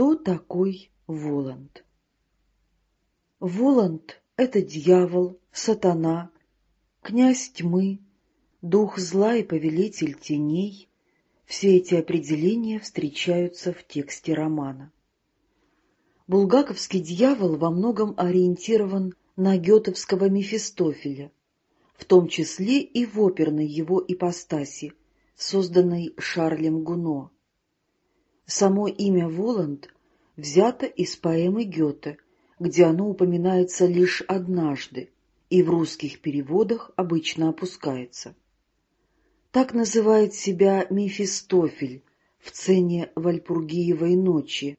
Кто такой Воланд? Воланд — это дьявол, сатана, князь тьмы, дух зла и повелитель теней. Все эти определения встречаются в тексте романа. Булгаковский дьявол во многом ориентирован на гетовского Мефистофеля, в том числе и в оперной его ипостаси, созданной Шарлем Гуно. Само имя Воланд взято из поэмы Гёте, где оно упоминается лишь однажды и в русских переводах обычно опускается. Так называет себя Мефистофель в цене Вальпургиевой ночи,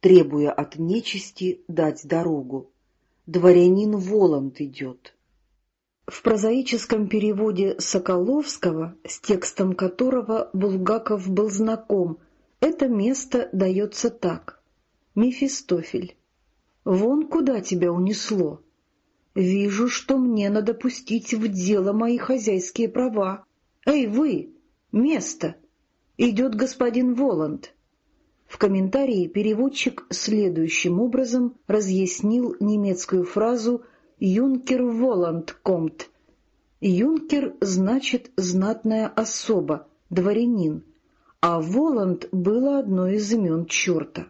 требуя от нечисти дать дорогу. Дворянин Воланд идет. В прозаическом переводе Соколовского, с текстом которого Булгаков был знаком, это место дается так. Мефистофель. «Вон куда тебя унесло. Вижу, что мне надо пустить в дело мои хозяйские права. Эй, вы! Место! Идет господин Воланд». В комментарии переводчик следующим образом разъяснил немецкую фразу «Юнкер Воланд комт». «Юнкер» значит «знатная особа», «дворянин», а Воланд было одно из имен черта.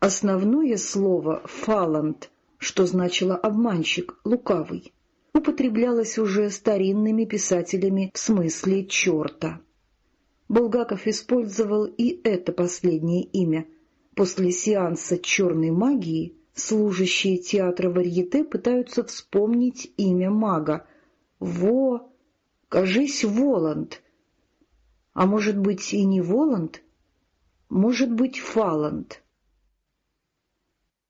Основное слово «фаланд», что значило «обманщик», «лукавый», употреблялось уже старинными писателями в смысле «черта». Булгаков использовал и это последнее имя. После сеанса черной магии служащие театра Варьете пытаются вспомнить имя мага. Во... кажись, Воланд. А может быть и не Воланд? Может быть, Фаланд.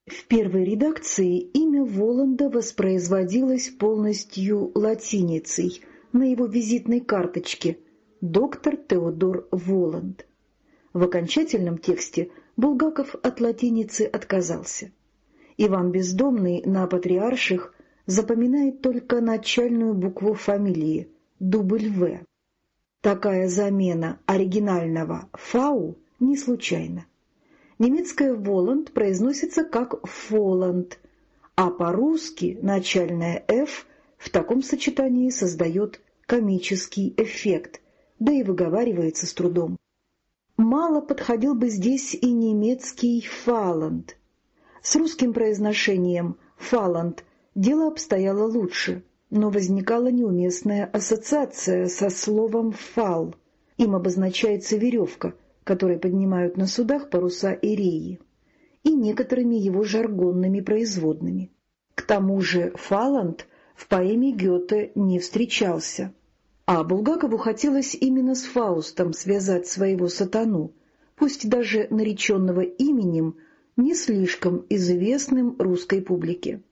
В первой редакции имя Воланда воспроизводилось полностью латиницей на его визитной карточке – доктор Теодор Воланд. В окончательном тексте Булгаков от латиницы отказался. Иван Бездомный на патриарших запоминает только начальную букву фамилии – дубль «В». Такая замена оригинального «фау» не случайна. Немецкое «Воланд» произносится как «Фоланд», а по-русски начальное «Ф» в таком сочетании создает комический эффект, да и выговаривается с трудом. Мало подходил бы здесь и немецкий «фаланд». С русским произношением «фаланд» дело обстояло лучше, но возникала неуместная ассоциация со словом «фал». Им обозначается веревка, которой поднимают на судах паруса и реи, и некоторыми его жаргонными производными. К тому же «фаланд» в поэме Гёте не встречался. А Булгакову хотелось именно с Фаустом связать своего сатану, пусть даже нареченного именем, не слишком известным русской публике.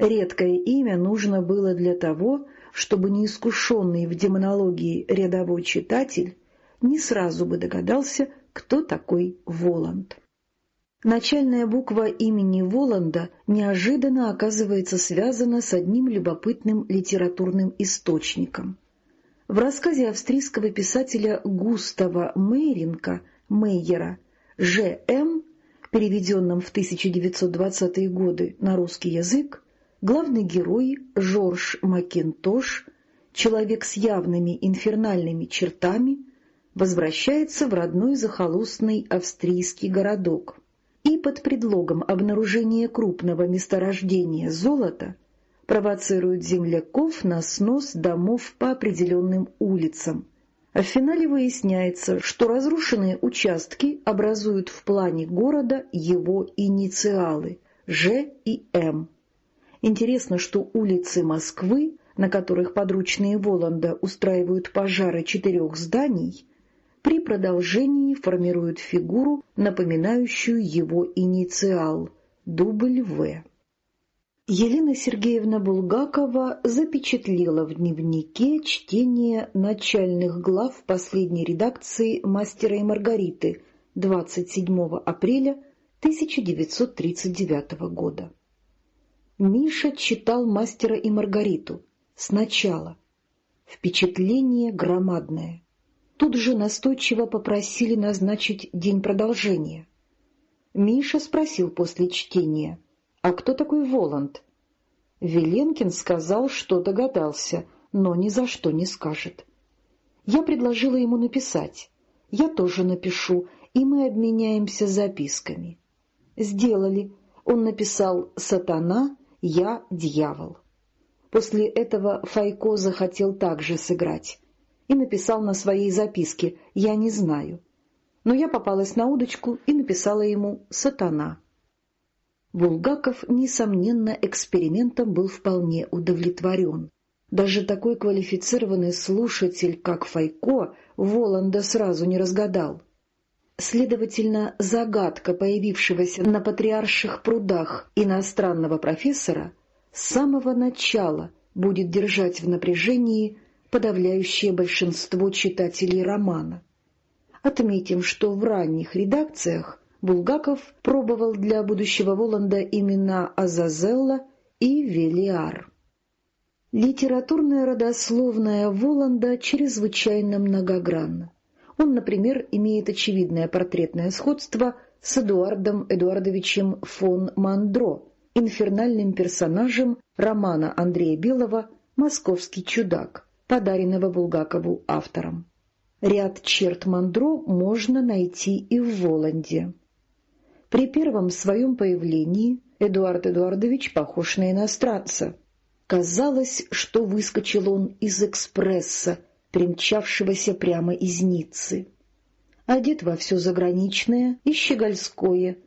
Редкое имя нужно было для того, чтобы неискушенный в демонологии рядовой читатель не сразу бы догадался, кто такой Воланд. Начальная буква имени Воланда неожиданно оказывается связана с одним любопытным литературным источником. В рассказе австрийского писателя Густава Мейринка Мейера «Ж.М., переведенном в 1920-е годы на русский язык, главный герой Жорж Макинтош, человек с явными инфернальными чертами, возвращается в родной захолустный австрийский городок и под предлогом обнаружения крупного месторождения золота провоцирует земляков на снос домов по определенным улицам. А в финале выясняется, что разрушенные участки образуют в плане города его инициалы – Ж и М. Интересно, что улицы Москвы, на которых подручные Воланда устраивают пожары четырех зданий, при продолжении формируют фигуру, напоминающую его инициал – W. Елена Сергеевна Булгакова запечатлела в дневнике чтение начальных глав последней редакции «Мастера и Маргариты» 27 апреля 1939 года. Миша читал «Мастера и Маргариту» сначала. Впечатление громадное. Тут же настойчиво попросили назначить день продолжения. Миша спросил после чтения, «А кто такой Воланд?» Веленкин сказал, что догадался, но ни за что не скажет. Я предложила ему написать. Я тоже напишу, и мы обменяемся записками. Сделали. Он написал «Сатана», я «Дьявол». После этого Файко захотел также сыграть и написал на своей записке «Я не знаю». Но я попалась на удочку и написала ему «Сатана». Булгаков, несомненно, экспериментом был вполне удовлетворен. Даже такой квалифицированный слушатель, как Файко, Воланда сразу не разгадал. Следовательно, загадка появившегося на патриарших прудах иностранного профессора с самого начала будет держать в напряжении подавляющее большинство читателей романа. Отметим, что в ранних редакциях Булгаков пробовал для будущего Воланда имена Азазелла и Велиар. Литературная родословная Воланда чрезвычайно многогранна. Он, например, имеет очевидное портретное сходство с Эдуардом Эдуардовичем фон Мандро, инфернальным персонажем романа Андрея Белого «Московский чудак», подаренного Булгакову автором. Ряд черт Мандро можно найти и в Воланде. При первом своем появлении Эдуард Эдуардович похож на иностранца. Казалось, что выскочил он из экспресса, примчавшегося прямо из Ниццы. Одет во все заграничное и щегольское,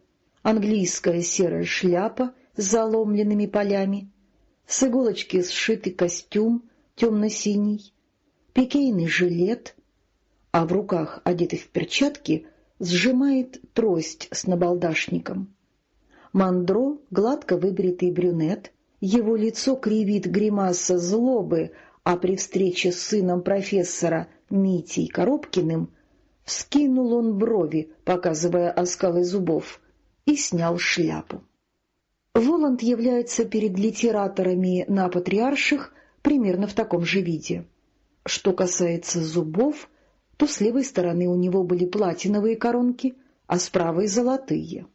английская серая шляпа с заломленными полями, с иголочки сшитый костюм темно-синий, пикейный жилет, а в руках, одетый в перчатки, сжимает трость с набалдашником. Мандро, гладко выбритый брюнет, его лицо кривит гримаса злобы, а при встрече с сыном профессора Митей Коробкиным вскинул он брови, показывая оскалы зубов, и снял шляпу. Воланд является перед литераторами на патриарших примерно в таком же виде. Что касается зубов, то с левой стороны у него были платиновые коронки, а с правой — золотые.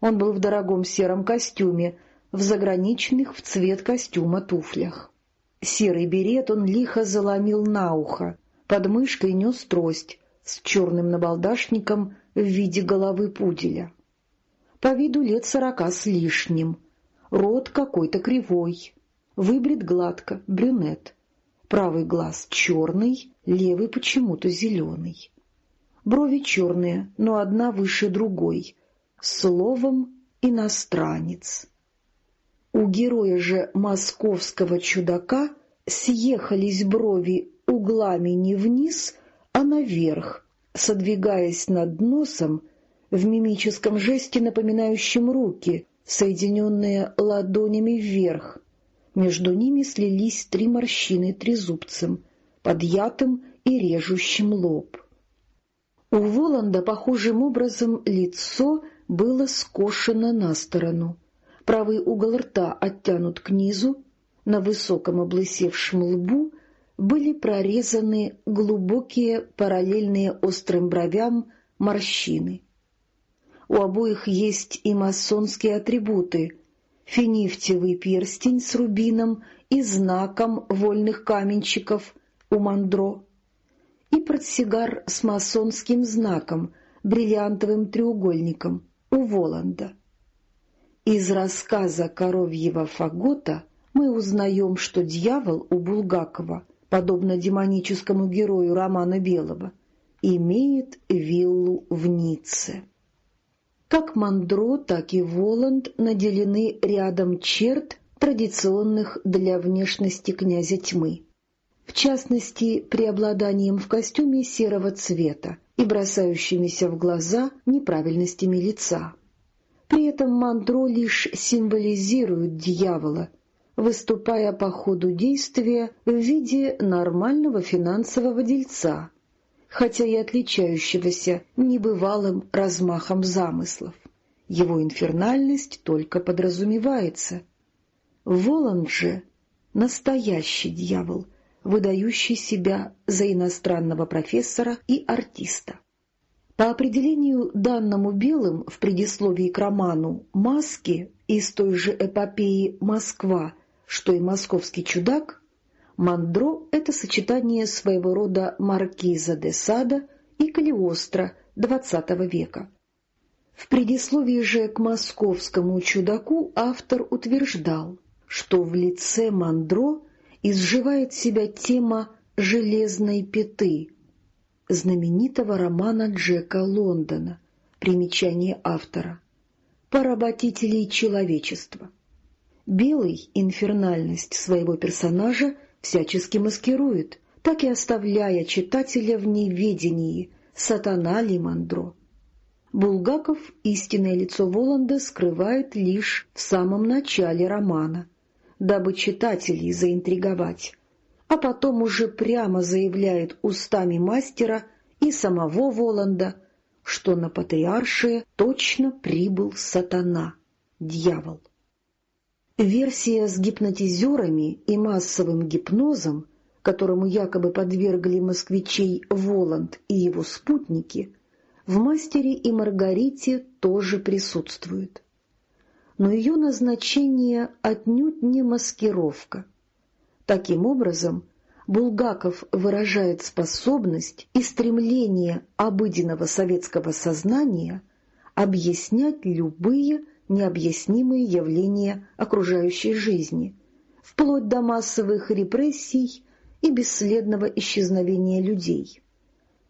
Он был в дорогом сером костюме, в заграничных в цвет костюма туфлях. Серый берет он лихо заломил на ухо, под мышкой нес трость с черным набалдашником в виде головы пуделя. По виду лет сорока с лишним, рот какой-то кривой, выбрит гладко, брюнет, правый глаз черный, левый почему-то зеленый. Брови черные, но одна выше другой, словом «иностранец». У героя же московского чудака съехались брови углами не вниз, а наверх, содвигаясь над носом в мимическом жесте, напоминающем руки, соединенные ладонями вверх. Между ними слились три морщины трезубцем, подъятым и режущим лоб. У Воланда похожим образом лицо было скошено на сторону. Правый угол рта оттянут к низу, на высоком облысевшем лбу были прорезаны глубокие параллельные острым бровям морщины. У обоих есть и масонские атрибуты — финифтевый перстень с рубином и знаком вольных каменщиков у Мандро, и портсигар с масонским знаком, бриллиантовым треугольником у Воланда. Из рассказа коровьего фагота мы узнаем, что дьявол у Булгакова, подобно демоническому герою романа Белого, имеет виллу в Ницце. Как Мандро, так и Воланд наделены рядом черт, традиционных для внешности князя тьмы. В частности, преобладанием в костюме серого цвета и бросающимися в глаза неправильностями лица. При этом мандро лишь символизирует дьявола, выступая по ходу действия в виде нормального финансового дельца, хотя и отличающегося небывалым размахом замыслов. Его инфернальность только подразумевается. Воланд же — настоящий дьявол, выдающий себя за иностранного профессора и артиста. По определению данному Белым в предисловии к роману «Маски» из той же эпопеи «Москва», что и «Московский чудак», Мандро — это сочетание своего рода маркиза де Сада и Калиостро XX века. В предисловии же к «Московскому чудаку» автор утверждал, что в лице Мандро изживает себя тема «железной пяты», знаменитого романа Джека Лондона, примечание автора, поработителей человечества. Белый инфернальность своего персонажа всячески маскирует, так и оставляя читателя в неведении, сатана ли Мандро. Булгаков истинное лицо Воланда скрывает лишь в самом начале романа, дабы читателей заинтриговать, а потом уже прямо заявляет устами мастера и самого Воланда, что на патриаршие точно прибыл сатана, дьявол. Версия с гипнотизерами и массовым гипнозом, которому якобы подвергли москвичей Воланд и его спутники, в «Мастере и Маргарите» тоже присутствует. Но ее назначение отнюдь не маскировка. Таким образом, Булгаков выражает способность и стремление обыденного советского сознания объяснять любые необъяснимые явления окружающей жизни, вплоть до массовых репрессий и бесследного исчезновения людей.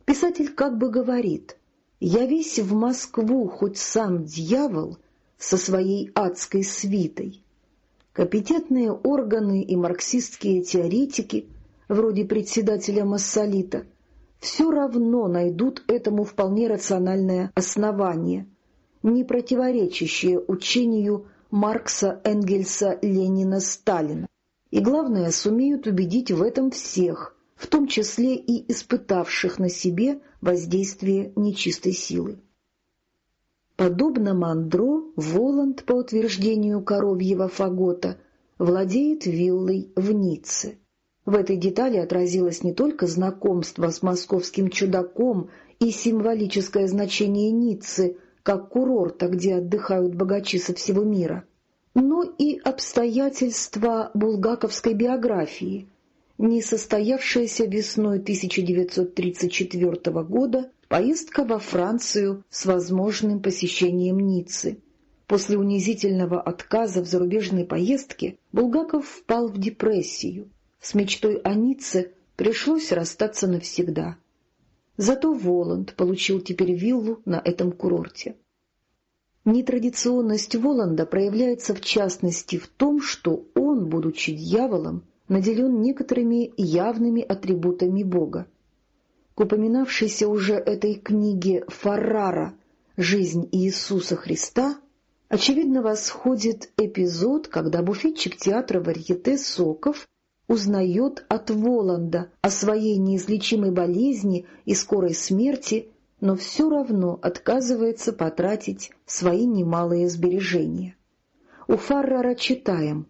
Писатель как бы говорит «Явись в Москву хоть сам дьявол со своей адской свитой». Компетентные органы и марксистские теоретики, вроде председателя Массолита, все равно найдут этому вполне рациональное основание – не противоречащее учению Маркса, Энгельса, Ленина, Сталина. И главное, сумеют убедить в этом всех, в том числе и испытавших на себе воздействие нечистой силы. Подобно Мандро, Воланд, по утверждению коровьего фагота, владеет виллой в Ницце. В этой детали отразилось не только знакомство с московским чудаком и символическое значение Ниццы – как курорта, где отдыхают богачи со всего мира, но и обстоятельства булгаковской биографии, не состоявшаяся весной 1934 года поездка во Францию с возможным посещением Ниццы. После унизительного отказа в зарубежной поездке Булгаков впал в депрессию. С мечтой о Ницце пришлось расстаться навсегда. Зато Воланд получил теперь виллу на этом курорте. Нетрадиционность Воланда проявляется в частности в том, что он, будучи дьяволом, наделен некоторыми явными атрибутами Бога. К упоминавшейся уже этой книге Фаррара «Жизнь Иисуса Христа» очевидно восходит эпизод, когда буфетчик театра Варьете Соков узнает от Воланда о своей неизлечимой болезни и скорой смерти, но все равно отказывается потратить свои немалые сбережения. У Фаррара читаем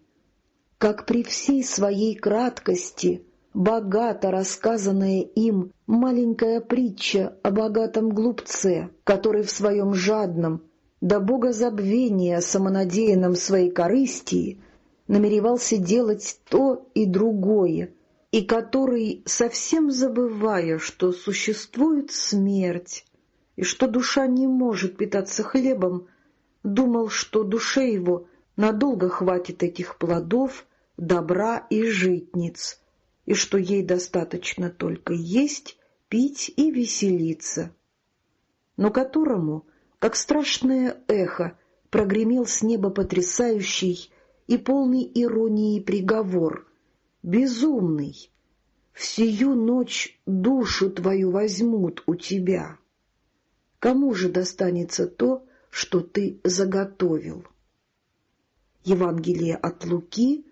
«Как при всей своей краткости богато рассказанная им маленькая притча о богатом глупце, который в своем жадном, до богозабвения самонадеянном своей корыстии — намеревался делать то и другое, и который, совсем забывая, что существует смерть и что душа не может питаться хлебом, думал, что душе его надолго хватит этих плодов, добра и житниц, и что ей достаточно только есть, пить и веселиться, но которому, как страшное эхо, прогремел с неба потрясающий и полный иронии приговор. «Безумный! Всю ночь душу твою возьмут у тебя. Кому же достанется то, что ты заготовил?» Евангелие от Луки,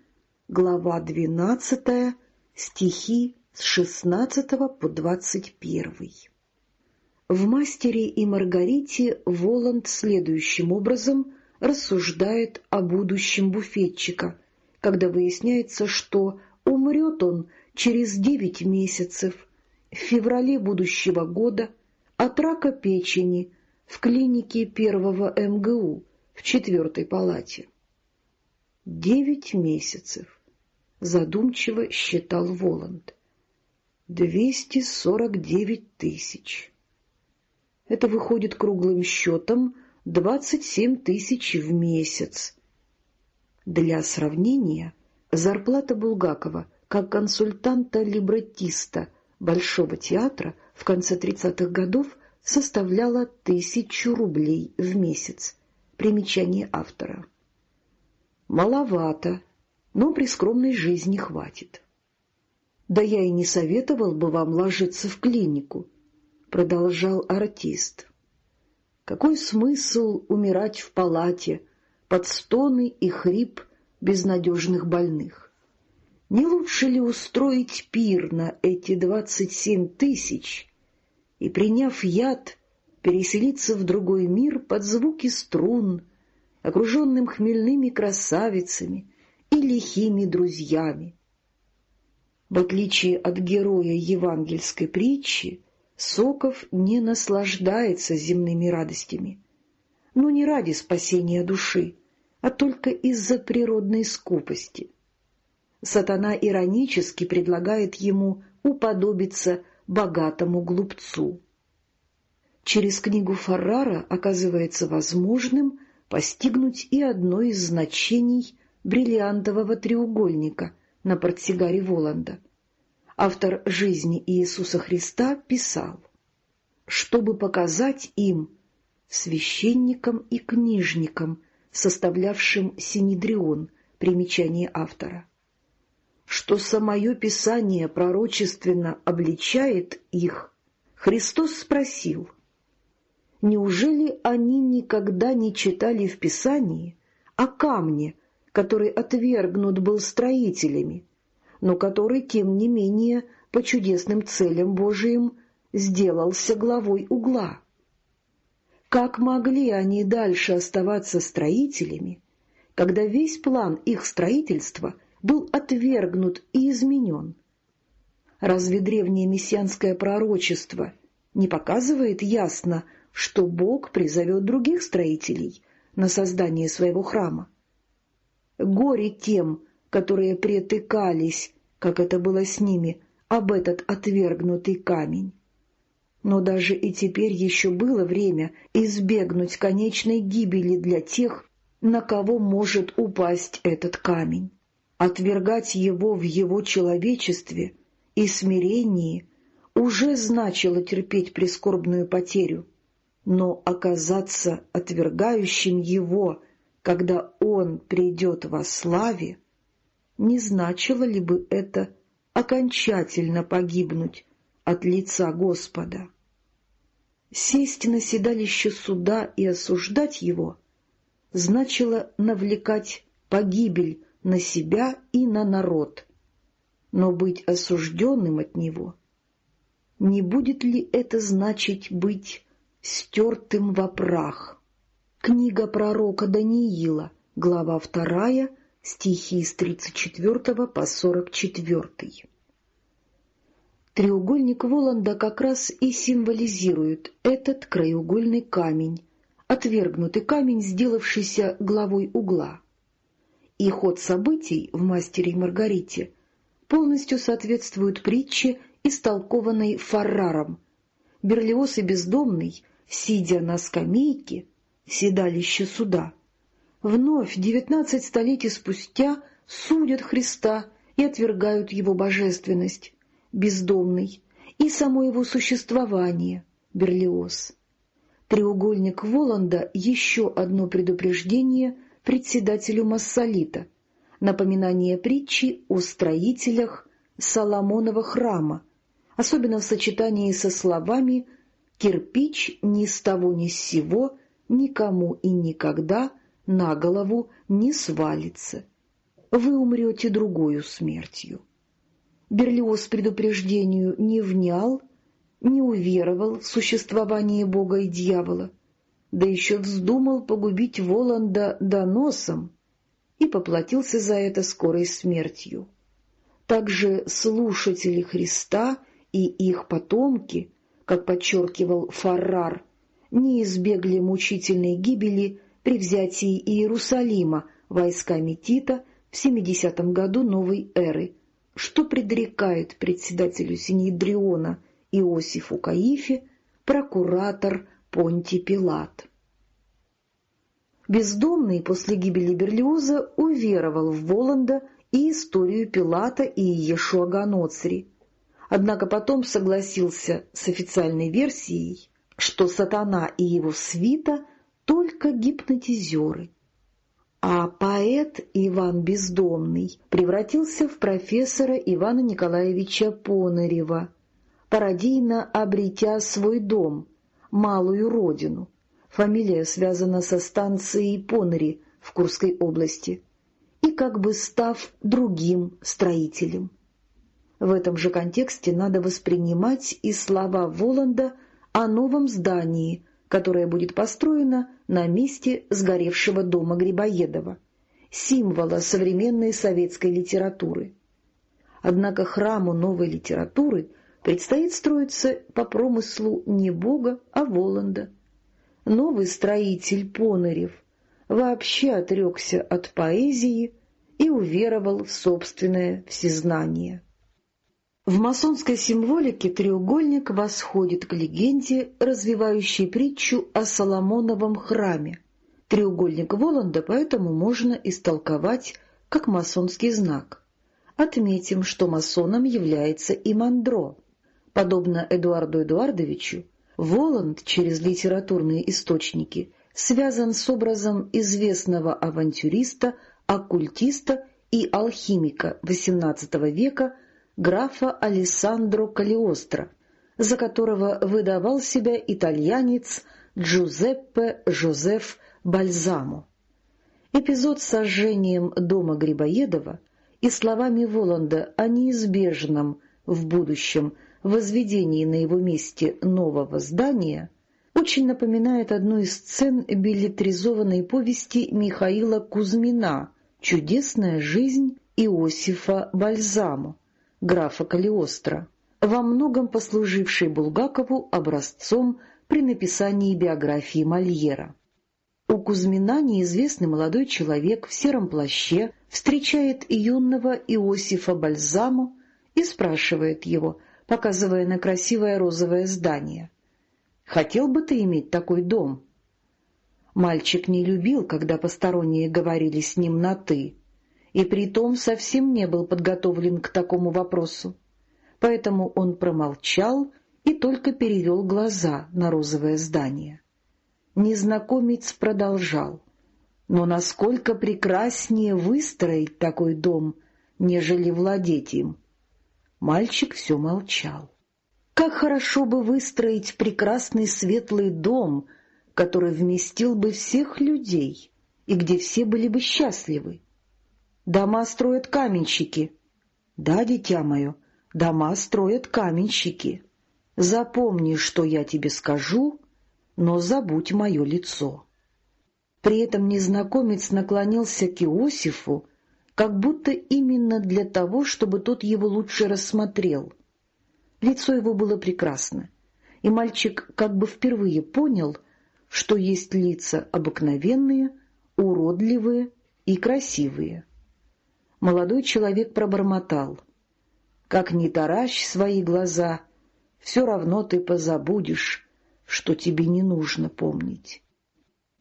глава 12, стихи с 16 по 21. В «Мастере и Маргарите» Воланд следующим образом рассуждает о будущем буфетчика, когда выясняется, что умрет он через девять месяцев, в феврале будущего года, от рака печени в клинике первого МГУ в четвертой палате. Девять месяцев, задумчиво считал Воланд. Двести сорок девять тысяч. Это выходит круглым счетом двадцать семь тысяч в месяц. Для сравнения, зарплата Булгакова как консультанта-либреттиста Большого театра в конце 30-х годов составляла тысячу рублей в месяц. Примечание автора. Маловато, но при скромной жизни хватит. «Да я и не советовал бы вам ложиться в клинику», — продолжал артист. «Какой смысл умирать в палате под стоны и хрип безнадежных больных? Не лучше ли устроить пир на эти двадцать семь тысяч и, приняв яд, переселиться в другой мир под звуки струн, окруженным хмельными красавицами лихими друзьями. В отличие от героя евангельской притчи, Соков не наслаждается земными радостями, но не ради спасения души, а только из-за природной скупости. Сатана иронически предлагает ему уподобиться богатому глупцу. Через книгу Фаррара оказывается возможным постигнуть и одно из значений бриллиантового треугольника на портсигаре Воланда. Автор «Жизни Иисуса Христа» писал, чтобы показать им, священникам и книжникам, составлявшим Синедрион, примечание автора, что самое Писание пророчественно обличает их, Христос спросил — Неужели они никогда не читали в Писании о камне, который отвергнут был строителями, но который, тем не менее, по чудесным целям Божиим сделался главой угла? Как могли они дальше оставаться строителями, когда весь план их строительства был отвергнут и изменен? Разве древнее мессианское пророчество не показывает ясно, что Бог призовет других строителей на создание своего храма. Горе тем, которые притыкались, как это было с ними, об этот отвергнутый камень. Но даже и теперь еще было время избегнуть конечной гибели для тех, на кого может упасть этот камень. Отвергать его в его человечестве и смирении уже значило терпеть прискорбную потерю но оказаться отвергающим его, когда он придет во славе, не значило ли бы это окончательно погибнуть от лица Господа? Сесть на седалище суда и осуждать его значило навлекать погибель на себя и на народ, но быть осужденным от него — не будет ли это значить быть стертым во прах. Книга пророка Даниила, глава 2, стихи с 34 по 44. Треугольник Воланда как раз и символизирует этот краеугольный камень, отвергнутый камень, сделавшийся главой угла. И ход событий в «Мастере и Маргарите» полностью соответствует притче, истолкованной Фарраром. Берлиоз и бездомный сидя на скамейке, седалище суда, вновь девятнадцать столетий спустя судят Христа и отвергают его божественность, бездомный, и само его существование, Берлиоз. Треугольник Воланда — еще одно предупреждение председателю Массолита, напоминание притчи о строителях Соломонова храма, особенно в сочетании со словами кирпич ни с того ни с сего никому и никогда на голову не свалится. Вы умрете другою смертью. Берлиоз предупреждению не внял, не уверовал в существование Бога и дьявола, да еще вздумал погубить Воланда доносом и поплатился за это скорой смертью. Также слушатели Христа и их потомки как подчеркивал Фаррар, не избегли мучительной гибели при взятии Иерусалима войсками Тита в 70 году новой эры, что предрекает председателю Синедриона Иосифу Каифе прокуратор Понти Пилат. Бездомный после гибели Берлиоза уверовал в Воланда и историю Пилата и Иешуа Ганоцри, однако потом согласился с официальной версией, что сатана и его свита — только гипнотизеры. А поэт Иван Бездомный превратился в профессора Ивана Николаевича Понарева, пародийно обретя свой дом, малую родину. Фамилия связана со станцией Понари в Курской области и как бы став другим строителем. В этом же контексте надо воспринимать и слова Воланда о новом здании, которое будет построено на месте сгоревшего дома Грибоедова, символа современной советской литературы. Однако храму новой литературы предстоит строиться по промыслу не Бога, а Воланда. Новый строитель Понарев вообще отрекся от поэзии и уверовал в собственное всезнание. В масонской символике треугольник восходит к легенде, развивающей притчу о Соломоновом храме. Треугольник Воланда поэтому можно истолковать как масонский знак. Отметим, что масоном является и Мандро. Подобно Эдуарду Эдуардовичу, Воланд через литературные источники связан с образом известного авантюриста, оккультиста и алхимика XVIII века графа Алессандро Калиостро, за которого выдавал себя итальянец Джузеппе Жозеф Бальзамо. Эпизод с сожжением дома Грибоедова и словами Воланда о неизбежном в будущем возведении на его месте нового здания очень напоминает одну из сцен билетризованной повести Михаила Кузьмина «Чудесная жизнь Иосифа Бальзамо», графа Калиостро, во многом послуживший Булгакову образцом при написании биографии Мольера. У Кузьмина неизвестный молодой человек в сером плаще встречает юного Иосифа Бальзаму и спрашивает его, показывая на красивое розовое здание. «Хотел бы ты иметь такой дом?» Мальчик не любил, когда посторонние говорили с ним на «ты», и притом совсем не был подготовлен к такому вопросу. Поэтому он промолчал и только перевел глаза на розовое здание. Незнакомец продолжал. «Но насколько прекраснее выстроить такой дом, нежели владеть им?» Мальчик все молчал. «Как хорошо бы выстроить прекрасный светлый дом, который вместил бы всех людей, и где все были бы счастливы!» Дома строят каменщики. Да, дитя мое, дома строят каменщики. Запомни, что я тебе скажу, но забудь мое лицо. При этом незнакомец наклонился к Иосифу, как будто именно для того, чтобы тот его лучше рассмотрел. Лицо его было прекрасно, и мальчик как бы впервые понял, что есть лица обыкновенные, уродливые и красивые молодой человек пробормотал. «Как не таращь свои глаза, все равно ты позабудешь, что тебе не нужно помнить».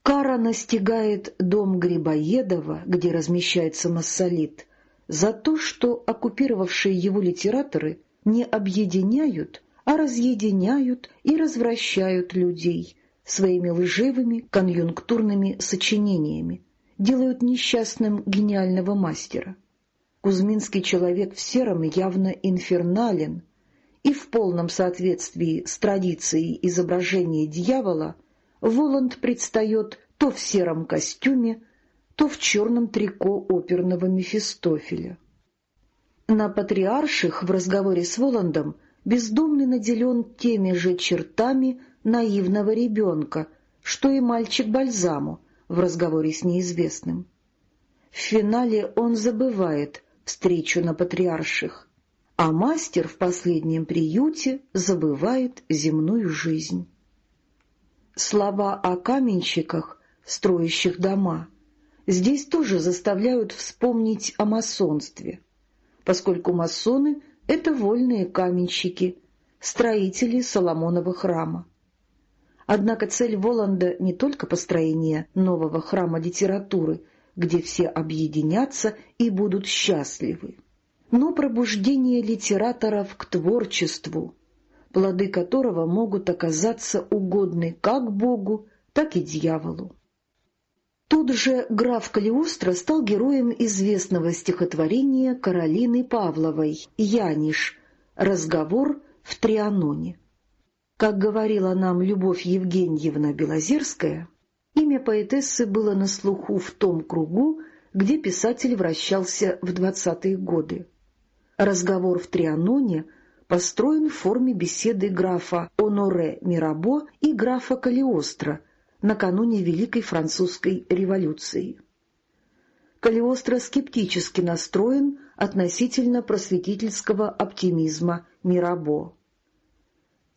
Кара настигает дом Грибоедова, где размещается массолит, за то, что оккупировавшие его литераторы не объединяют, а разъединяют и развращают людей своими лживыми конъюнктурными сочинениями, делают несчастным гениального мастера. Кузьминский человек в сером явно инфернален, и в полном соответствии с традицией изображения дьявола Воланд предстает то в сером костюме, то в черном трико оперного Мефистофеля. На патриарших в разговоре с Воландом бездомный наделен теми же чертами наивного ребенка, что и мальчик Бальзаму в разговоре с неизвестным. В финале он забывает, встречу на патриарших, а мастер в последнем приюте забывает земную жизнь. Слова о каменщиках, строящих дома, здесь тоже заставляют вспомнить о масонстве, поскольку масоны — это вольные каменщики, строители Соломонова храма. Однако цель Воланда не только построение нового храма литературы, где все объединятся и будут счастливы но пробуждение литераторов к творчеству, плоды которого могут оказаться угодны как Богу, так и дьяволу. Тут же граф Калиостро стал героем известного стихотворения Каролины Павловой «Яниш. Разговор в Трианоне». Как говорила нам Любовь Евгеньевна Белозерская, имя поэтессы было на слуху в том кругу, где писатель вращался в двадцатые годы. Разговор в Трианоне построен в форме беседы графа Оноре Мирабо и графа Калиостро накануне Великой Французской революции. Калиостро скептически настроен относительно просветительского оптимизма Мирабо.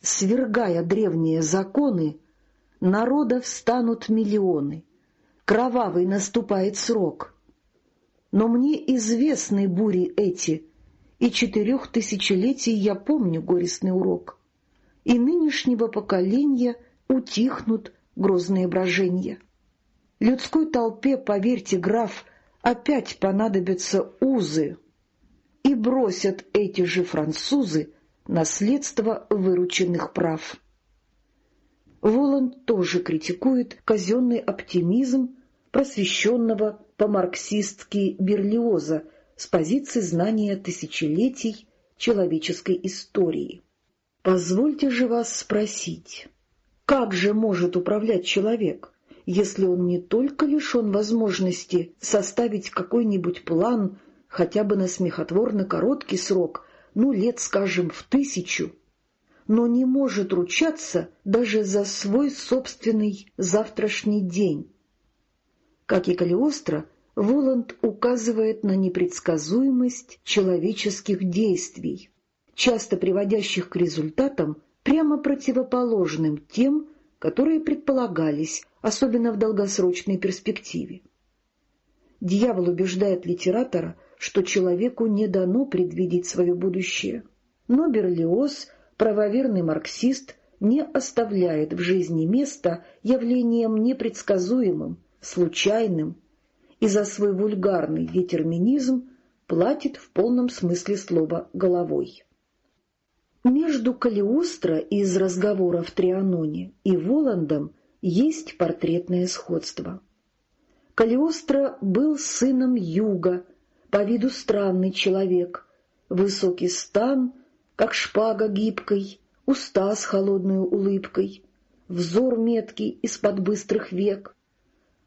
Свергая древние законы, народа встанут миллионы, кровавый наступает срок. Но мне известны бури эти — и четырех тысячелетий я помню горестный урок. И нынешнего поколения утихнут грозные брожения. Людской толпе, поверьте, граф, опять понадобятся узы, и бросят эти же французы наследство вырученных прав. Воланд тоже критикует казенный оптимизм просвещенного по-марксистски Берлиоза, с позиции знания тысячелетий человеческой истории. Позвольте же вас спросить, как же может управлять человек, если он не только лишен возможности составить какой-нибудь план хотя бы на смехотворно короткий срок, ну, лет, скажем, в тысячу, но не может ручаться даже за свой собственный завтрашний день. Как и Калиостро, Воланд указывает на непредсказуемость человеческих действий, часто приводящих к результатам, прямо противоположным тем, которые предполагались, особенно в долгосрочной перспективе. Дьявол убеждает литератора, что человеку не дано предвидеть свое будущее. Но Берлиоз, правоверный марксист, не оставляет в жизни места явлением непредсказуемым, случайным, и за свой вульгарный детерминизм платит в полном смысле слова головой. Между Калиостро из разговора в Трианоне и Воландом есть портретное сходство. Калиостро был сыном юга, по виду странный человек, высокий стан, как шпага гибкой, уста с холодной улыбкой, взор меткий из-под быстрых век.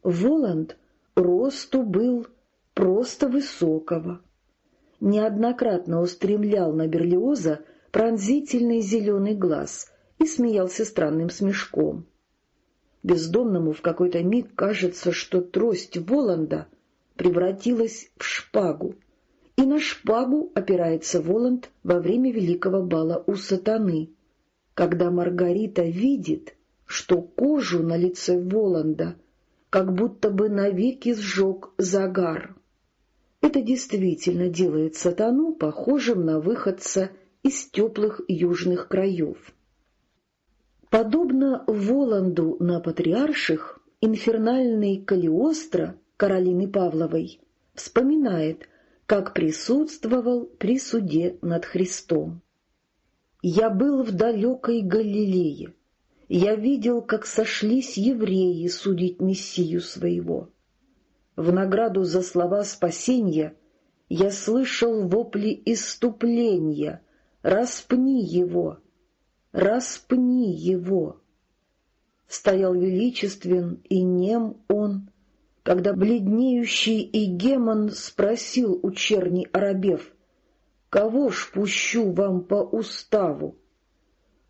Воланд — росту был просто высокого. Неоднократно устремлял на Берлиоза пронзительный зеленый глаз и смеялся странным смешком. Бездомному в какой-то миг кажется, что трость Воланда превратилась в шпагу, и на шпагу опирается Воланд во время великого бала у сатаны, когда Маргарита видит, что кожу на лице Воланда — как будто бы навеки сжег загар. Это действительно делает сатану похожим на выходца из теплых южных краев. Подобно Воланду на патриарших, инфернальный Калиостро Каролины Павловой вспоминает, как присутствовал при суде над Христом. «Я был в далекой Галилее, я видел, как сошлись евреи судить Мессию своего. В награду за слова спасения я слышал вопли иступления «Распни его! Распни его!» Стоял величествен и нем он, когда бледнеющий Игемон спросил у черни Арабев, «Кого ж пущу вам по уставу?»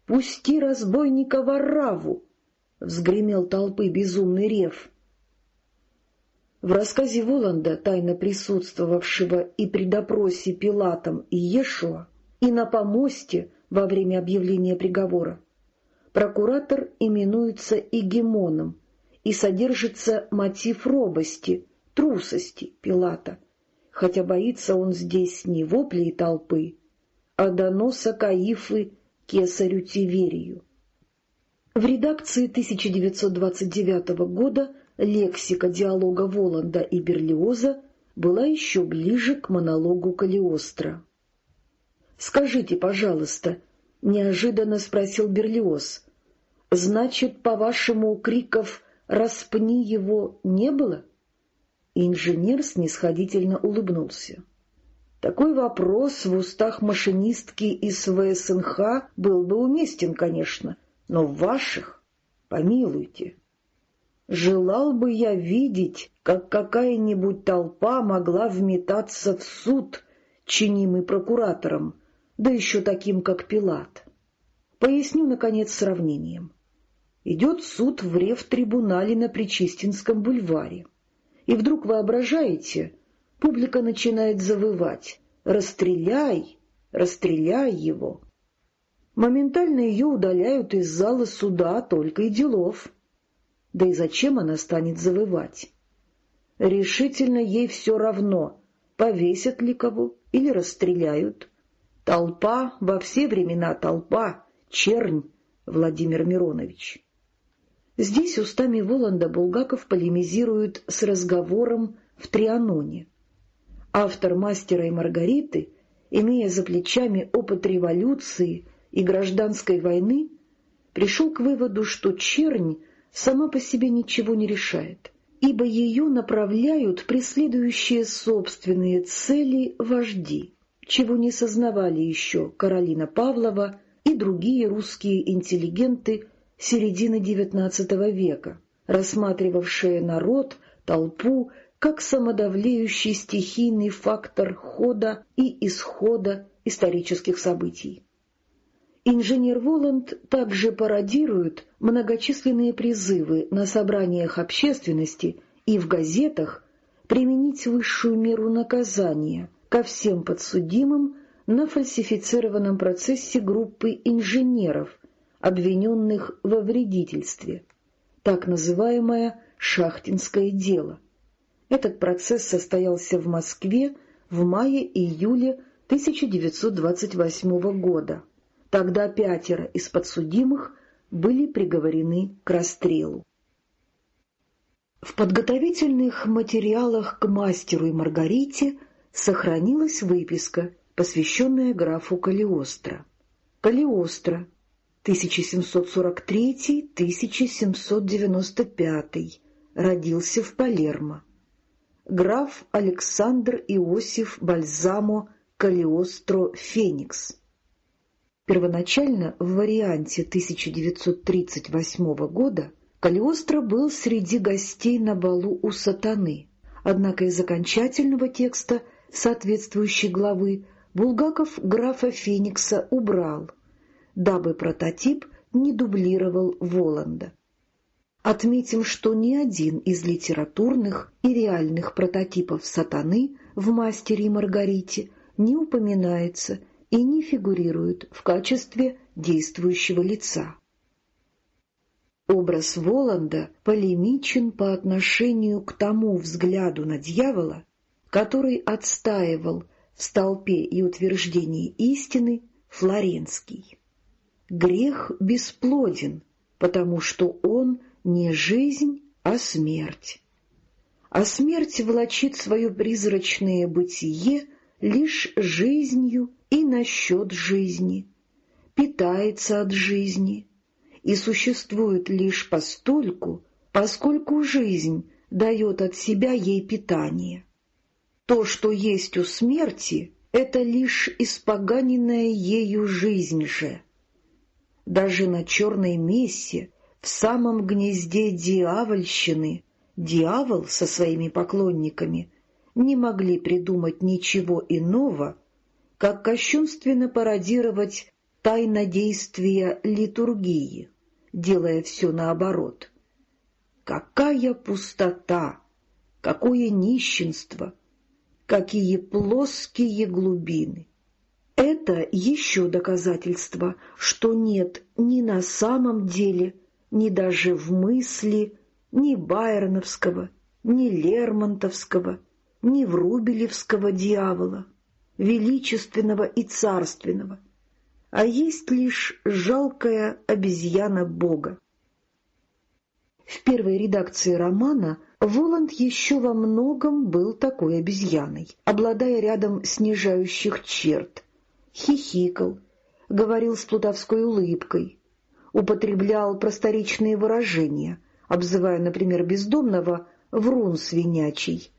«Пусти разбойника Вараву!» — взгремел толпы безумный рев. В рассказе Воланда, тайно присутствовавшего и при допросе Пилатом и Ешуа, и на помосте во время объявления приговора. Прокуратор именуется эгемоном, и содержится мотив робости, трусости Пилата, хотя боится он здесь не воплей толпы, а доноса Каифы кесарю Тиверию. В редакции 1929 года лексика диалога Воланда и Берлиоза была еще ближе к монологу Калиостро. «Скажите, пожалуйста», — неожиданно спросил Берлиоз, — «значит, по-вашему, криков «распни его» не было?» Инженер снисходительно улыбнулся. Такой вопрос в устах машинистки из ВСНХ был бы уместен, конечно, но в ваших, помилуйте. Желал бы я видеть, как какая-нибудь толпа могла вметаться в суд, чинимый прокуратором, да еще таким, как Пилат. Поясню, наконец, сравнением. Идет суд в рев-трибунале на Причистинском бульваре. И вдруг воображаете, публика начинает завывать «Расстреляй! Расстреляй его!». Моментально ее удаляют из зала суда только и делов. Да и зачем она станет завывать? Решительно ей все равно, повесят ли кого или расстреляют. Толпа, во все времена толпа, чернь, Владимир Миронович. Здесь устами Воланда Булгаков полемизирует с разговором в Трианоне. Автор «Мастера и Маргариты», имея за плечами опыт революции и гражданской войны, пришел к выводу, что чернь сама по себе ничего не решает, ибо ее направляют преследующие собственные цели вожди чего не сознавали еще Каролина Павлова и другие русские интеллигенты середины XIX века, рассматривавшие народ, толпу, как самодавлеющий стихийный фактор хода и исхода исторических событий. Инженер Воланд также пародирует многочисленные призывы на собраниях общественности и в газетах применить высшую меру наказания – ко всем подсудимым на фальсифицированном процессе группы инженеров, обвиненных во вредительстве, так называемое «шахтинское дело». Этот процесс состоялся в Москве в мае-июле 1928 года. Тогда пятеро из подсудимых были приговорены к расстрелу. В подготовительных материалах к мастеру и Маргарите сохранилась выписка, посвященная графу Калиостро. Калиостро, 1743-1795, родился в Палермо. Граф Александр Иосиф Бальзамо Калиостро Феникс. Первоначально в варианте 1938 года Калиостро был среди гостей на балу у сатаны, однако из окончательного текста – соответствующей главы Булгаков графа Феникса убрал, дабы прототип не дублировал Воланда. Отметим, что ни один из литературных и реальных прототипов сатаны в «Мастере и Маргарите» не упоминается и не фигурирует в качестве действующего лица. Образ Воланда полемичен по отношению к тому взгляду на дьявола, который отстаивал в столпе и утверждении истины Флоренский. Грех бесплоден, потому что он не жизнь, а смерть. А смерть влачит свое призрачное бытие лишь жизнью и насчет жизни, питается от жизни и существует лишь постольку, поскольку жизнь дает от себя ей питание. То, что есть у смерти, это лишь испоганенная ею жизнь же. Даже на черной мессе, в самом гнезде дьявольщины, дьявол со своими поклонниками не могли придумать ничего иного, как кощунственно пародировать тайнодействия литургии, делая все наоборот. Какая пустота! Какое нищенство! какие плоские глубины! Это еще доказательство, что нет ни на самом деле, ни даже в мысли ни байроновского, ни лермонтовского, ни врубелевского дьявола, величественного и царственного, а есть лишь жалкая обезьяна Бога. В первой редакции романа Воланд еще во многом был такой обезьяной, обладая рядом снижающих черт. Хихикал, говорил с плутовской улыбкой, употреблял просторечные выражения, обзывая, например, бездомного «врун свинячий»,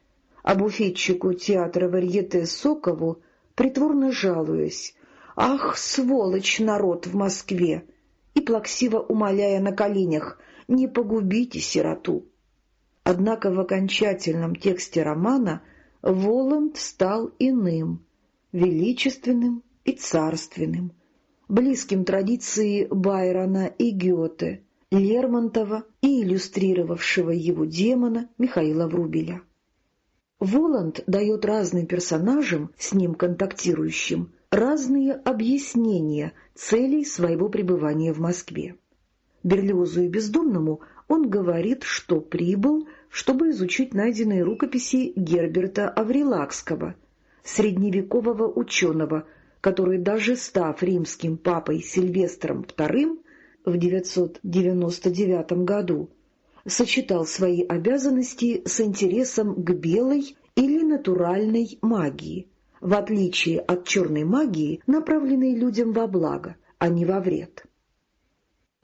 а буфетчику театра варьете Сокову, притворно жалуясь, «Ах, сволочь народ в Москве!» и плаксиво умоляя на коленях «Не погубите сироту!» Однако в окончательном тексте романа Воланд стал иным, величественным и царственным, близким традиции Байрона и Гёте, Лермонтова и иллюстрировавшего его демона Михаила Врубеля. Воланд дает разным персонажам, с ним контактирующим, разные объяснения целей своего пребывания в Москве. Берлиозу и Бездомному он говорит, что прибыл, чтобы изучить найденные рукописи Герберта Аврилакского, средневекового ученого, который, даже став римским папой Сильвестром II в 999 году, сочетал свои обязанности с интересом к белой или натуральной магии, в отличие от черной магии, направленной людям во благо, а не во вред.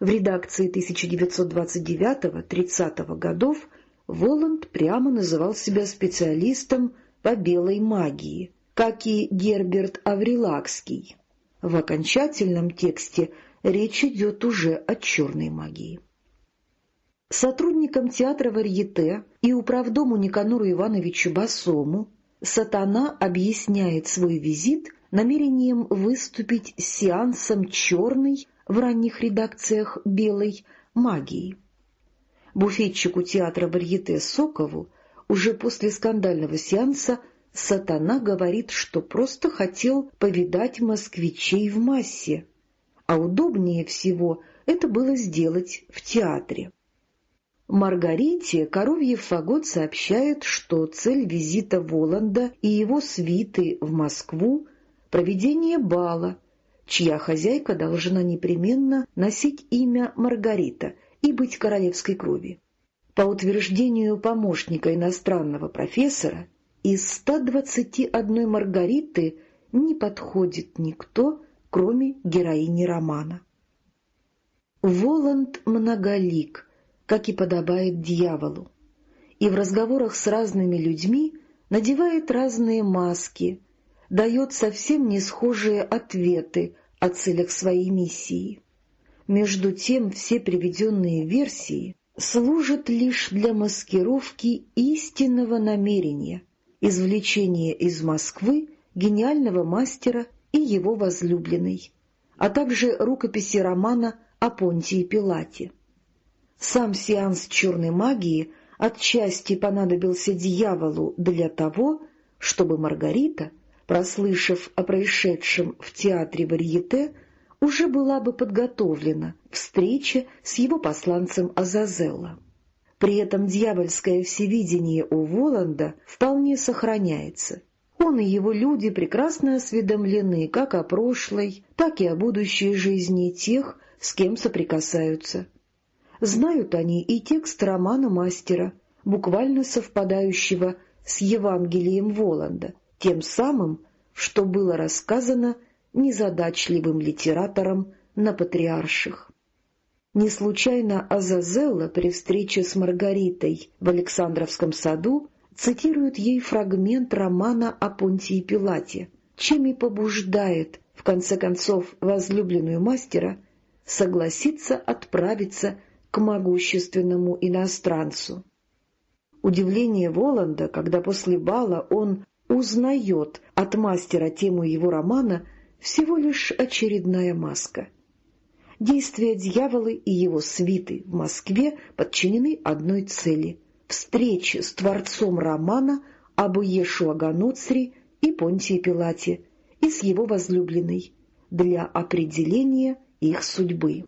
В редакции 1929-30 годов Воланд прямо называл себя специалистом по белой магии, как и Герберт Аврилакский. В окончательном тексте речь идет уже о черной магии. Сотрудникам театра Варьете и управдому Никанору Ивановичу Басому сатана объясняет свой визит намерением выступить с сеансом черной в ранних редакциях белой магии. Буфетчику театра Варьете Сокову уже после скандального сеанса сатана говорит, что просто хотел повидать москвичей в массе, а удобнее всего это было сделать в театре. Маргарите Коровьев Фагот сообщает, что цель визита Воланда и его свиты в Москву — проведение бала, чья хозяйка должна непременно носить имя Маргарита и быть королевской крови. По утверждению помощника иностранного профессора, из 121 Маргариты не подходит никто, кроме героини романа. Воланд многолик, как и подобает дьяволу, и в разговорах с разными людьми надевает разные маски, дает совсем не схожие ответы о целях своей миссии. Между тем все приведенные версии служат лишь для маскировки истинного намерения, извлечения из Москвы гениального мастера и его возлюбленной, а также рукописи романа о Понтии Пилате. Сам сеанс черной магии отчасти понадобился дьяволу для того, чтобы Маргарита, прослышав о происшедшем в театре Варьете, уже была бы подготовлена встреча с его посланцем Азазелла. При этом дьявольское всевидение у Воланда вполне сохраняется — он и его люди прекрасно осведомлены как о прошлой, так и о будущей жизни тех, с кем соприкасаются. Знают они и текст романа мастера, буквально совпадающего с Евангелием Воланда, тем самым, что было рассказано незадачливым литератором на патриарших. Не случайно Азазелла при встрече с Маргаритой в Александровском саду цитирует ей фрагмент романа о Понтии Пилате, чем и побуждает, в конце концов, возлюбленную мастера согласиться отправиться к могущественному иностранцу. Удивление Воланда, когда после бала он узнает от мастера тему его романа, всего лишь очередная маска. Действия дьявола и его свиты в Москве подчинены одной цели встречи с творцом романа об Иешуа Ганоцри и Понтии Пилате и с его возлюбленной для определения их судьбы.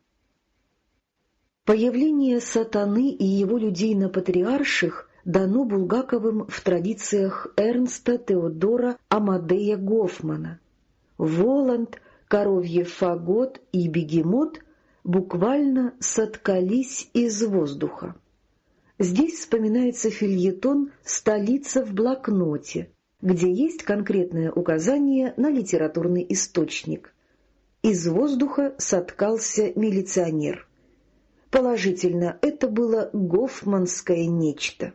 Появление сатаны и его людей на патриарших дано Булгаковым в традициях Эрнста Теодора Амадея Гофмана. Воланд, коровье фагот и бегемот буквально соткались из воздуха. Здесь вспоминается фильетон «Столица в блокноте», где есть конкретное указание на литературный источник. Из воздуха соткался милиционер. Положительно, это было гофманское нечто.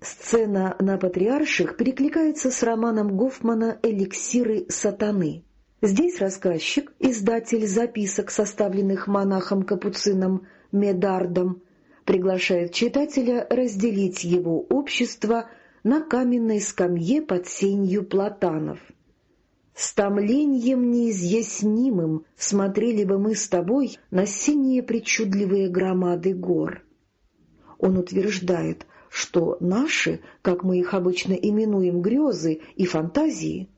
Сцена на Патриарших перекликается с романом Гофмана «Эликсиры сатаны». Здесь рассказчик, издатель записок, составленных монахом-капуцином Медардом, приглашает читателя разделить его общество на каменной скамье под сенью платанов. «С томлением неизъяснимым смотрели бы мы с тобой на синие причудливые громады гор». Он утверждает, что наши, как мы их обычно именуем, грезы и фантазии,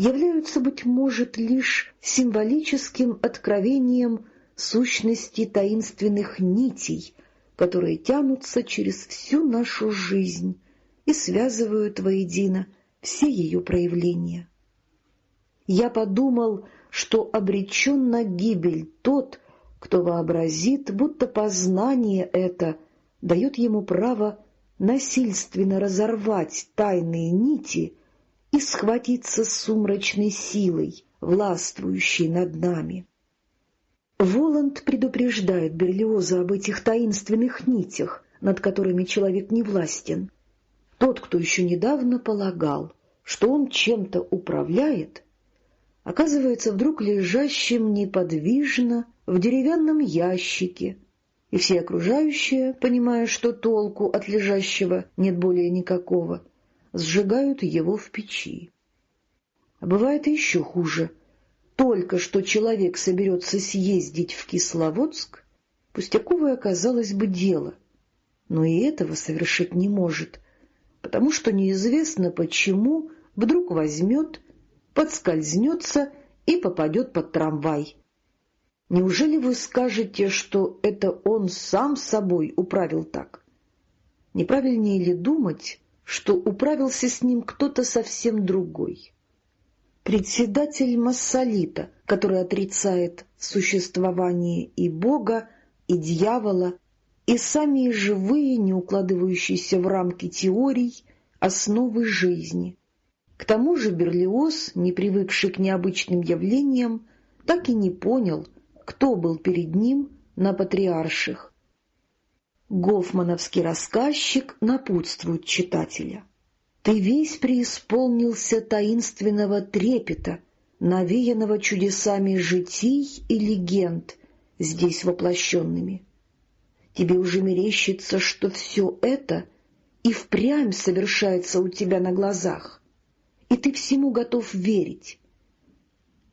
являются, быть может, лишь символическим откровением сущности таинственных нитей, которые тянутся через всю нашу жизнь и связывают воедино все ее проявления. Я подумал, что обречен на гибель тот, кто вообразит, будто познание это дает ему право насильственно разорвать тайные нити и схватиться с сумрачной силой, властвующей над нами. Воланд предупреждает Берлиоза об этих таинственных нитях, над которыми человек не властен. Тот, кто еще недавно полагал, что он чем-то управляет, оказывается вдруг лежащим неподвижно в деревянном ящике, и все окружающие, понимая, что толку от лежащего нет более никакого, сжигают его в печи. А бывает и еще хуже — только что человек соберется съездить в Кисловодск, пустяковое оказалось бы дело, но и этого совершить не может, потому что неизвестно почему вдруг возьмет, подскользнется и попадет под трамвай. Неужели вы скажете, что это он сам собой управил так? Неправильнее ли думать, что управился с ним кто-то совсем другой? председатель Массолита, который отрицает существование и Бога, и дьявола, и сами живые, не укладывающиеся в рамки теорий, основы жизни. К тому же Берлиоз, не привыкший к необычным явлениям, так и не понял, кто был перед ним на патриарших. Гофмановский рассказчик напутствует читателя. Ты весь преисполнился таинственного трепета, навеянного чудесами житий и легенд, здесь воплощенными. Тебе уже мерещится, что все это и впрямь совершается у тебя на глазах, и ты всему готов верить.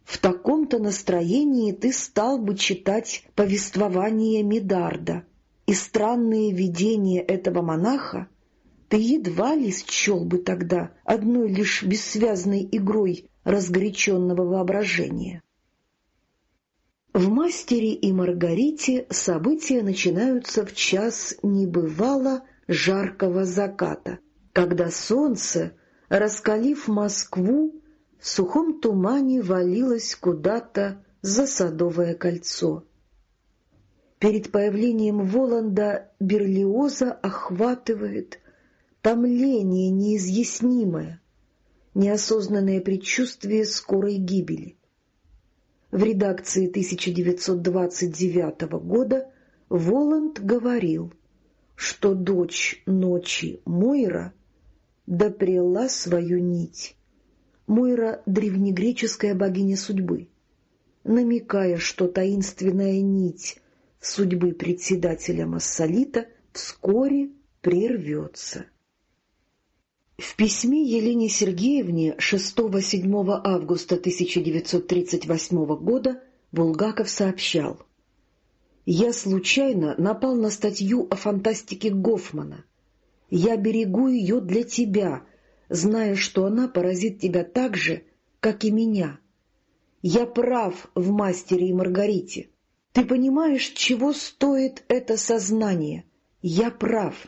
В таком-то настроении ты стал бы читать повествование Медарда, и странные видения этого монаха ты едва ли счел бы тогда одной лишь бессвязной игрой разгоряченного воображения. В «Мастере и Маргарите» события начинаются в час небывало жаркого заката, когда солнце, раскалив Москву, в сухом тумане валилось куда-то за Садовое кольцо. Перед появлением Воланда Берлиоза охватывает томление неизъяснимое, неосознанное предчувствие скорой гибели. В редакции 1929 года Воланд говорил, что дочь ночи Мойра допрела свою нить. Мойра — древнегреческая богиня судьбы, намекая, что таинственная нить судьбы председателя Массолита вскоре прервется. В письме Елене Сергеевне 6-7 августа 1938 года Булгаков сообщал «Я случайно напал на статью о фантастике Гофмана. Я берегу ее для тебя, зная, что она поразит тебя так же, как и меня. Я прав в «Мастере и Маргарите». Ты понимаешь, чего стоит это сознание? Я прав.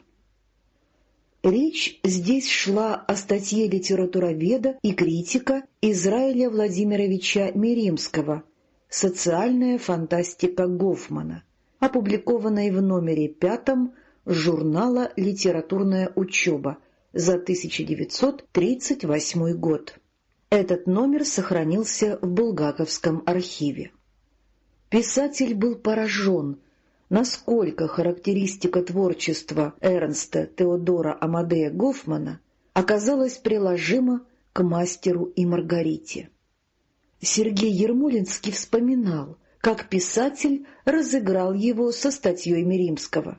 Речь здесь шла о статье литературоведа и критика Израиля Владимировича Миримского «Социальная фантастика Гофмана», опубликованной в номере пятом журнала «Литературная учеба» за 1938 год. Этот номер сохранился в Булгаковском архиве. Писатель был поражен, насколько характеристика творчества Эрнста Теодора Амадея Гофмана оказалась приложима к мастеру и Маргарите. Сергей Ермолинский вспоминал, как писатель разыграл его со статьей Миримского.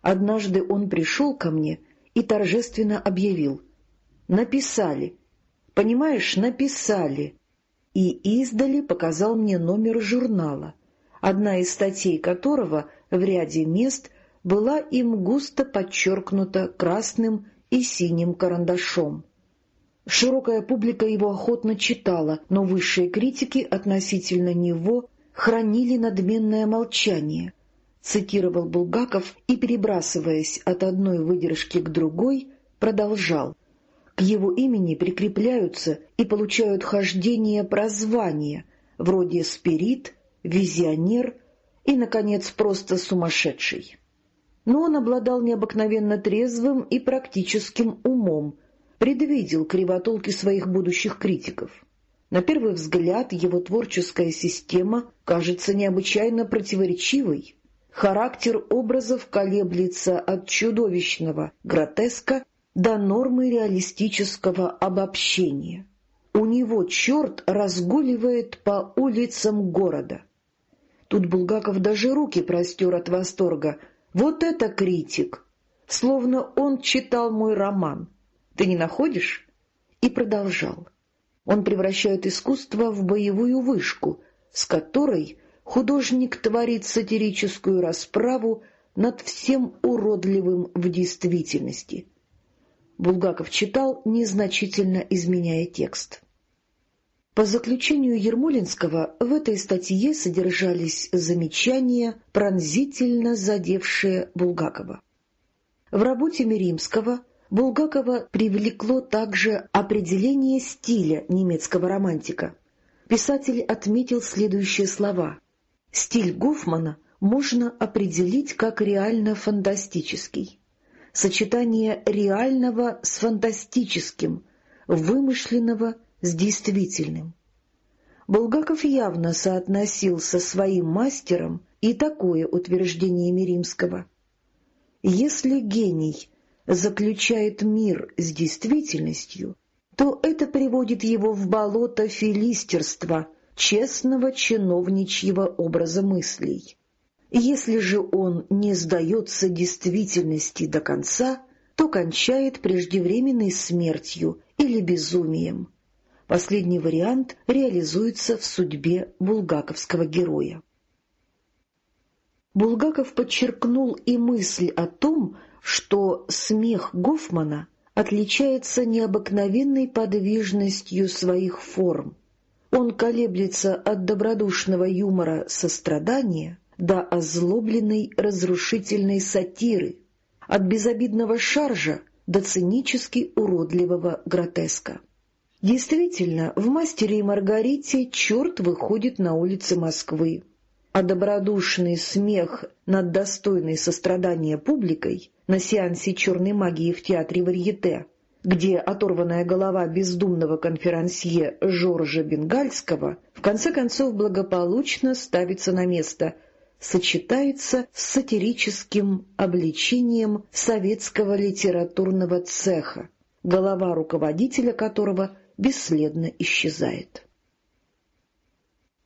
Однажды он пришел ко мне и торжественно объявил «Написали, понимаешь, написали, и издали показал мне номер журнала, одна из статей которого в ряде мест была им густо подчеркнута красным и синим карандашом. Широкая публика его охотно читала, но высшие критики относительно него хранили надменное молчание. Цитировал Булгаков и, перебрасываясь от одной выдержки к другой, продолжал. К его имени прикрепляются и получают хождение прозвания, вроде «спирит», «визионер» и, наконец, просто «сумасшедший». Но он обладал необыкновенно трезвым и практическим умом, предвидел кривотолки своих будущих критиков. На первый взгляд его творческая система кажется необычайно противоречивой. Характер образов колеблется от чудовищного гротеска до нормы реалистического обобщения. У него черт разгуливает по улицам города. Тут Булгаков даже руки простер от восторга. Вот это критик! Словно он читал мой роман. Ты не находишь? И продолжал. Он превращает искусство в боевую вышку, с которой художник творит сатирическую расправу над всем уродливым в действительности — Булгаков читал, незначительно изменяя текст. По заключению Ермолинского в этой статье содержались замечания, пронзительно задевшие Булгакова. В работе Миримского Булгакова привлекло также определение стиля немецкого романтика. Писатель отметил следующие слова. «Стиль Гофмана можно определить как реально фантастический сочетание реального с фантастическим, вымышленного с действительным. Булгаков явно соотносил со своим мастером и такое утверждение Миримского. Если гений заключает мир с действительностью, то это приводит его в болото филистерства, честного чиновничьего образа мыслей. Если же он не сдается действительности до конца, то кончает преждевременной смертью или безумием. Последний вариант реализуется в судьбе булгаковского героя. Булгаков подчеркнул и мысль о том, что смех Гофмана отличается необыкновенной подвижностью своих форм. Он колеблется от добродушного юмора сострадания до озлобленной разрушительной сатиры, от безобидного шаржа до цинически уродливого гротеска. Действительно, в «Мастере и Маргарите» черт выходит на улицы Москвы, а добродушный смех над достойной сострадания публикой на сеансе черной магии в театре Варьете, где оторванная голова бездумного конферансье Жоржа Бенгальского в конце концов благополучно ставится на место – сочетается с сатирическим обличением советского литературного цеха, голова руководителя которого бесследно исчезает.